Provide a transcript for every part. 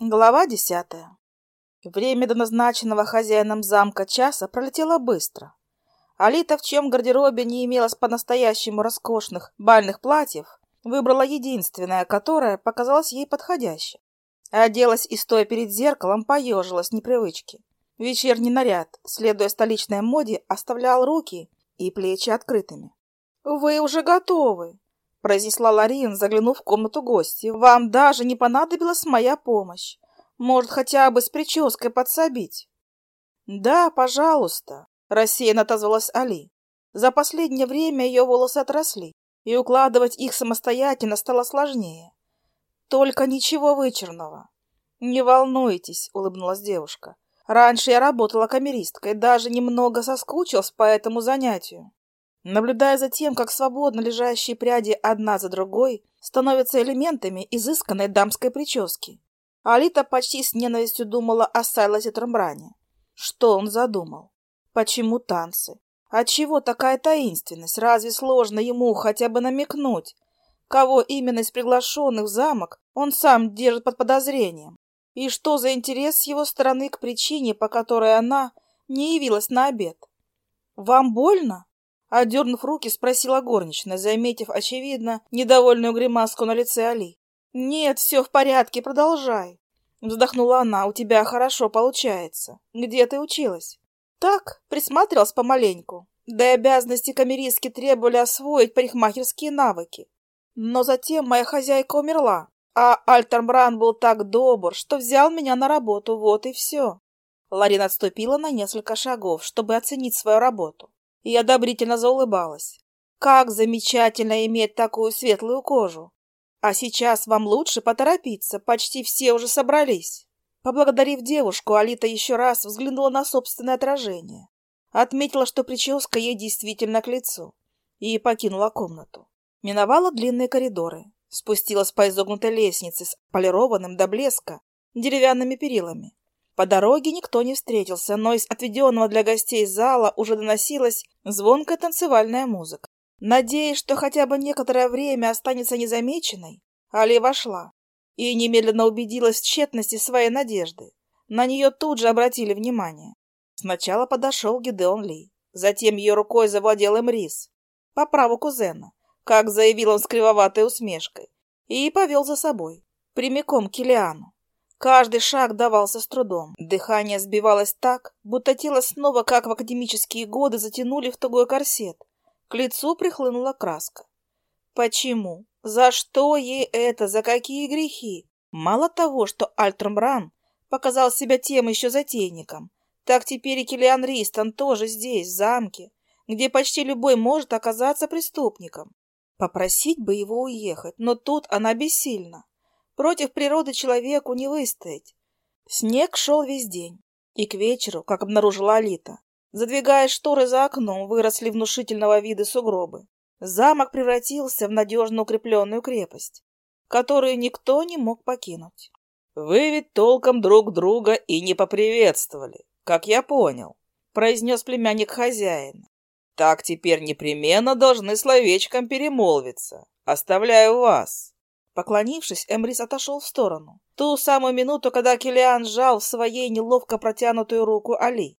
Глава десятая. Время до назначенного хозяином замка часа пролетело быстро. Алита, в чем гардеробе не имелось по-настоящему роскошных бальных платьев, выбрала единственное, которое показалось ей подходящим. Оделась и, стоя перед зеркалом, поежилась непривычки. Вечерний наряд, следуя столичной моде, оставлял руки и плечи открытыми. «Вы уже готовы!» Произнесла Ларин, заглянув в комнату гостя. «Вам даже не понадобилась моя помощь. Может, хотя бы с прической подсобить?» «Да, пожалуйста», — рассеянно отозвалась Али. За последнее время ее волосы отросли, и укладывать их самостоятельно стало сложнее. «Только ничего вычурного». «Не волнуйтесь», — улыбнулась девушка. «Раньше я работала камеристкой, даже немного соскучилась по этому занятию. Наблюдая за тем, как свободно лежащие пряди одна за другой становятся элементами изысканной дамской прически, Алита почти с ненавистью думала о Сайлосе Трамбране. Что он задумал? Почему танцы? Отчего такая таинственность? Разве сложно ему хотя бы намекнуть, кого именно из приглашенных в замок он сам держит под подозрением? И что за интерес с его стороны к причине, по которой она не явилась на обед? «Вам больно?» Одернув руки, спросила горничная, заметив, очевидно, недовольную гримаску на лице Али. «Нет, все в порядке, продолжай». Вздохнула она. «У тебя хорошо получается. Где ты училась?» «Так, присматривалась помаленьку. Да и обязанности камеристки требовали освоить парикмахерские навыки. Но затем моя хозяйка умерла, а Альтербран был так добр, что взял меня на работу, вот и все». Ларина отступила на несколько шагов, чтобы оценить свою работу и одобрительно заулыбалась. Как замечательно иметь такую светлую кожу! А сейчас вам лучше поторопиться, почти все уже собрались. Поблагодарив девушку, Алита еще раз взглянула на собственное отражение. Отметила, что прическа ей действительно к лицу, и покинула комнату. Миновала длинные коридоры, спустилась по изогнутой лестнице с полированным до блеска деревянными перилами. По дороге никто не встретился, но из отведенного для гостей зала уже доносилась звонкая танцевальная музыка. Надеясь, что хотя бы некоторое время останется незамеченной, Али вошла и немедленно убедилась в тщетности своей надежды. На нее тут же обратили внимание. Сначала подошел Гидеон Ли, затем ее рукой завладел Эмрис, по праву кузена, как заявил он с кривоватой усмешкой, и повел за собой, прямиком к Килиану. Каждый шаг давался с трудом. Дыхание сбивалось так, будто тело снова, как в академические годы, затянули в тугой корсет. К лицу прихлынула краска. Почему? За что ей это? За какие грехи? Мало того, что Альтрамран показал себя тем еще затейником, так теперь и Киллиан Ристон тоже здесь, в замке, где почти любой может оказаться преступником. Попросить бы его уехать, но тут она бессильна. Против природы человеку не выстоять. Снег шел весь день. И к вечеру, как обнаружила Алита, задвигая шторы за окном, выросли внушительного вида сугробы. Замок превратился в надежно укрепленную крепость, которую никто не мог покинуть. «Вы ведь толком друг друга и не поприветствовали, как я понял», — произнес племянник хозяина. «Так теперь непременно должны словечком перемолвиться. Оставляю вас». Поклонившись, Эмрис отошел в сторону. Ту самую минуту, когда Килиан сжал в своей неловко протянутую руку Али.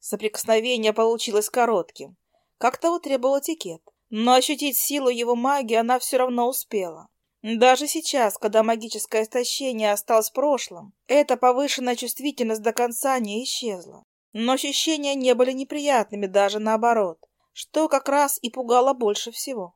Соприкосновение получилось коротким, как того требовал этикет. Но ощутить силу его магии она все равно успела. Даже сейчас, когда магическое истощение осталось в прошлом, эта повышенная чувствительность до конца не исчезла. Но ощущения не были неприятными, даже наоборот, что как раз и пугало больше всего.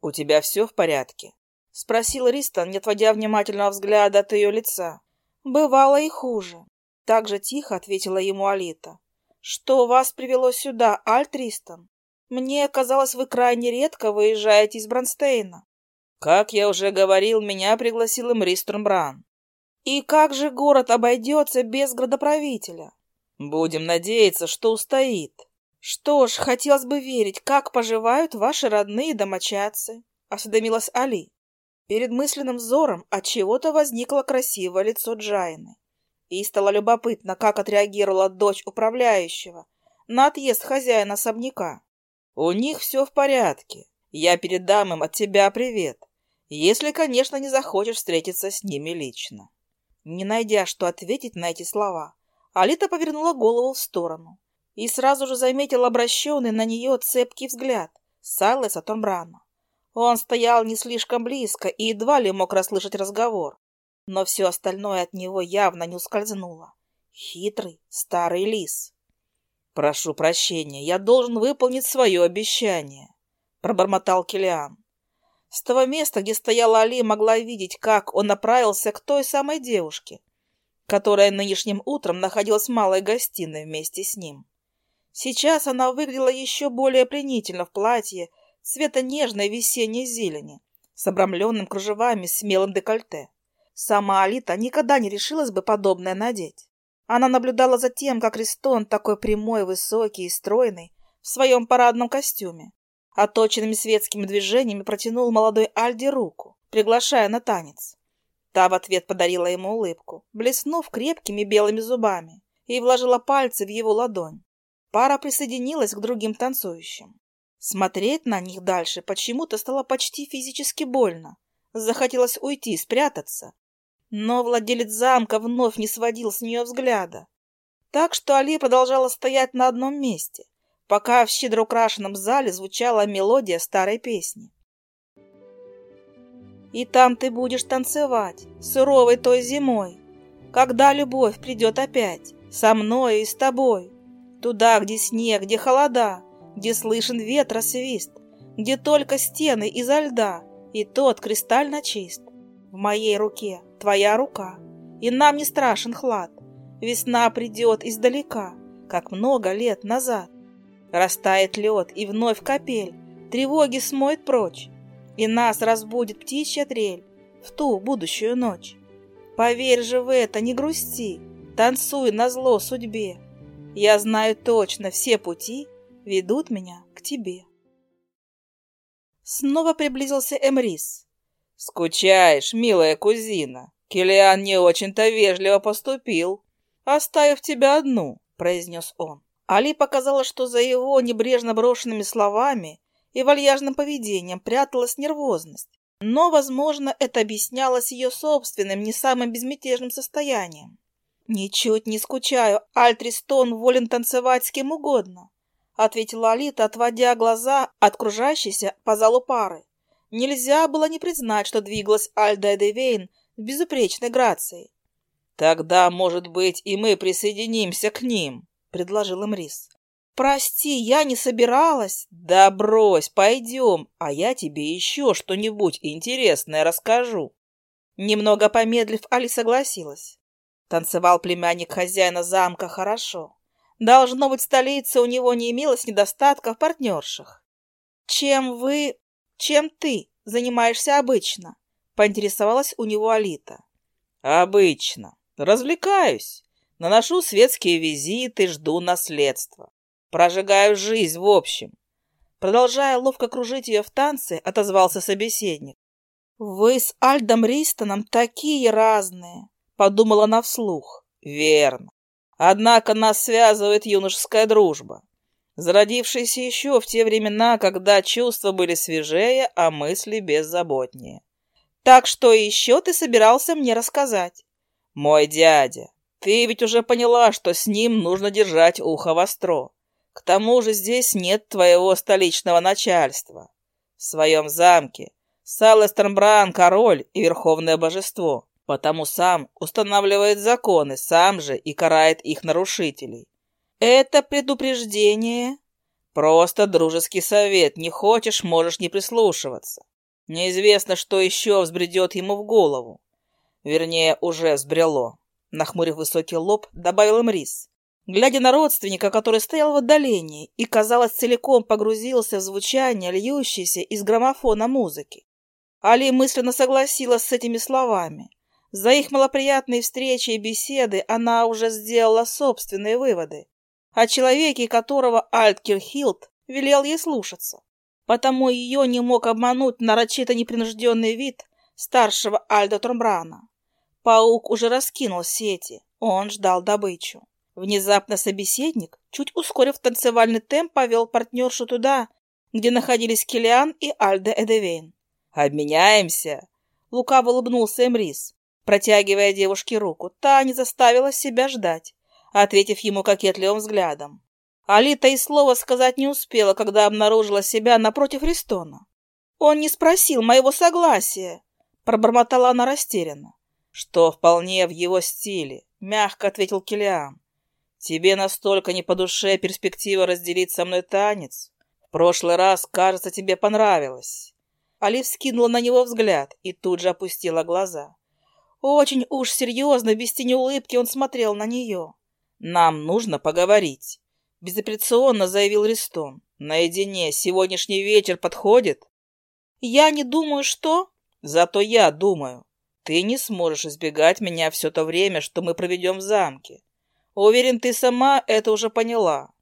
«У тебя все в порядке?» — спросил Ристон, не отводя внимательного взгляда от ее лица. «Бывало и хуже», — так же тихо ответила ему Алита. «Что вас привело сюда, Альт Ристон? Мне казалось, вы крайне редко выезжаете из Бронстейна». «Как я уже говорил, меня пригласил им Ристон Бран». «И как же город обойдется без градоправителя?» «Будем надеяться, что устоит». «Что ж, хотелось бы верить, как поживают ваши родные домочадцы», — осведомилась Али. Перед мысленным взором от чего-то возникло красивое лицо Джайны. И стало любопытно, как отреагировала дочь управляющего на отъезд хозяина особняка. «У них все в порядке. Я передам им от тебя привет, если, конечно, не захочешь встретиться с ними лично». Не найдя, что ответить на эти слова, Алита повернула голову в сторону и сразу же заметила обращенный на нее цепкий взгляд Сайлеса Томбрана. Он стоял не слишком близко и едва ли мог расслышать разговор, но все остальное от него явно не ускользнуло. Хитрый старый лис. «Прошу прощения, я должен выполнить свое обещание», — пробормотал Килиан. С того места, где стояла Али, могла видеть, как он направился к той самой девушке, которая нынешним утром находилась в малой гостиной вместе с ним. Сейчас она выглядела еще более пленительно в платье цвета нежной весенней зелени с обрамленным кружевами смелым декольте. Сама Алита никогда не решилась бы подобное надеть. Она наблюдала за тем, как Ристон, такой прямой, высокий и стройный, в своем парадном костюме, оточенными светскими движениями протянул молодой Альде руку, приглашая на танец. Та в ответ подарила ему улыбку, блеснув крепкими белыми зубами, и вложила пальцы в его ладонь. Пара присоединилась к другим танцующим. Смотреть на них дальше почему-то стало почти физически больно. Захотелось уйти, спрятаться, но владелец замка вновь не сводил с нее взгляда. Так что Али продолжала стоять на одном месте, пока в щедро украшенном зале звучала мелодия старой песни. И там ты будешь танцевать, суровой той зимой, когда любовь придет опять, со мной и с тобой. Туда, где снег, где холода, где слышен ветра свист, где только стены изо льда, и тот кристально чист. В моей руке твоя рука, и нам не страшен хлад. Весна придет издалека, как много лет назад. Растает лед, и вновь капель, тревоги смоет прочь, и нас разбудит птичья трель в ту будущую ночь. Поверь же в это, не грусти, танцуй на зло судьбе. Я знаю точно, все пути ведут меня к тебе. Снова приблизился Эмрис. «Скучаешь, милая кузина?» Килиан не очень-то вежливо поступил, оставив тебя одну, произнес он. Али показалось, что за его небрежно брошенными словами и вальяжным поведением пряталась нервозность. Но, возможно, это объяснялось ее собственным, не самым безмятежным состоянием. «Ничуть не скучаю, Альтристон волен танцевать с кем угодно», ответила Алита, отводя глаза от кружащейся по залу пары. Нельзя было не признать, что двигалась Альда Эдевейн с безупречной грацией. «Тогда, может быть, и мы присоединимся к ним», — предложил им Рис. «Прости, я не собиралась». «Да брось, пойдем, а я тебе еще что-нибудь интересное расскажу». Немного помедлив, Али согласилась. Танцевал племянник хозяина замка хорошо. Должно быть, в столице у него не имелось недостатков в партнерших. «Чем вы... чем ты занимаешься обычно?» Поинтересовалась у него Алита. Обычно. Развлекаюсь. Наношу светские визиты, жду наследства. Прожигаю жизнь в общем. Продолжая ловко кружить ее в танце, отозвался собеседник. «Вы с Альдом Ристоном такие разные», — подумала она вслух. «Верно. Однако нас связывает юношеская дружба, зародившаяся еще в те времена, когда чувства были свежее, а мысли беззаботнее. Так что еще ты собирался мне рассказать? Мой дядя, ты ведь уже поняла, что с ним нужно держать ухо востро. К тому же здесь нет твоего столичного начальства. В своем замке Салестернбран король и верховное божество, потому сам устанавливает законы, сам же и карает их нарушителей. Это предупреждение? Просто дружеский совет. Не хочешь, можешь не прислушиваться. Неизвестно, что еще взбредет ему в голову. Вернее, уже взбрело. Нахмурив высокий лоб, добавил им рис. Глядя на родственника, который стоял в отдалении и, казалось, целиком погрузился в звучание, льющееся из граммофона музыки. Али мысленно согласилась с этими словами. За их малоприятные встречи и беседы она уже сделала собственные выводы, о человеке которого Альткирхилд велел ей слушаться потому ее не мог обмануть нарочито непринужденный вид старшего Альда Тромбрана. Паук уже раскинул сети, он ждал добычу. Внезапно собеседник, чуть ускорив танцевальный темп, повел партнершу туда, где находились Килиан и Альда Эдевейн. «Обменяемся!» — лукаво улыбнулся Эмрис. Протягивая девушке руку. Та не заставила себя ждать, ответив ему кокетливым взглядом. Алита и слова сказать не успела, когда обнаружила себя напротив Ристона. «Он не спросил моего согласия», — пробормотала она растерянно. «Что вполне в его стиле», — мягко ответил Килиан. «Тебе настолько не по душе перспектива разделить со мной танец? В прошлый раз, кажется, тебе понравилось». Али вскинула на него взгляд и тут же опустила глаза. Очень уж серьезно, без тени улыбки, он смотрел на нее. «Нам нужно поговорить», — безапелляционно заявил Ристон. «Наедине сегодняшний вечер подходит?» «Я не думаю, что...» «Зато я думаю. Ты не сможешь избегать меня все то время, что мы проведем в замке. Уверен, ты сама это уже поняла».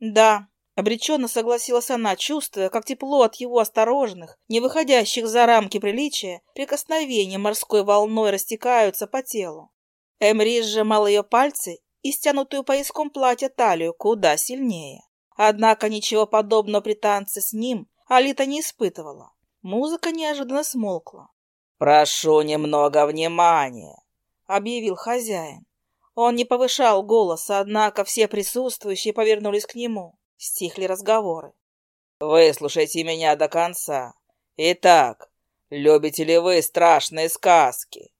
«Да», Обреченно согласилась она, чувствуя, как тепло от его осторожных, не выходящих за рамки приличия, прикосновения морской волной растекаются по телу. Эмри сжимал ее пальцы и стянутую пояском платья талию куда сильнее. Однако ничего подобного при танце с ним Алита не испытывала. Музыка неожиданно смолкла. «Прошу немного внимания», — объявил хозяин. Он не повышал голоса, однако все присутствующие повернулись к нему. Стихли разговоры. «Выслушайте меня до конца. Итак, любите ли вы страшные сказки?»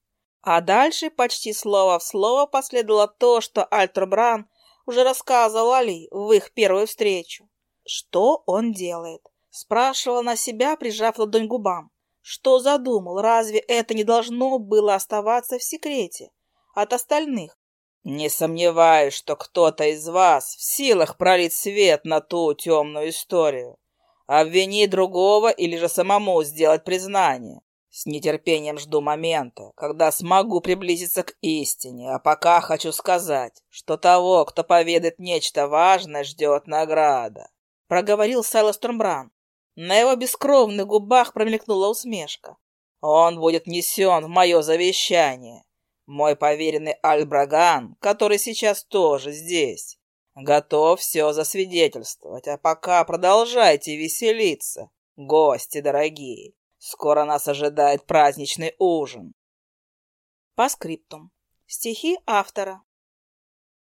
А дальше почти слово в слово последовало то, что Альтер Бран уже рассказывал Али в их первую встречу. Что он делает? Спрашивал на себя, прижав ладонь губам. Что задумал? Разве это не должно было оставаться в секрете от остальных? Не сомневаюсь, что кто-то из вас в силах пролить свет на ту темную историю, обвинить другого или же самому сделать признание. С нетерпением жду момента, когда смогу приблизиться к истине, а пока хочу сказать, что того, кто поведает нечто важное, ждет награда. Проговорил Сайлос Турмбран. На его бескровных губах промелькнула усмешка. Он будет внесен в мое завещание. Мой поверенный Альбраган, который сейчас тоже здесь, готов все засвидетельствовать, а пока продолжайте веселиться, гости дорогие. Скоро нас ожидает праздничный ужин. По скриптум. Стихи автора.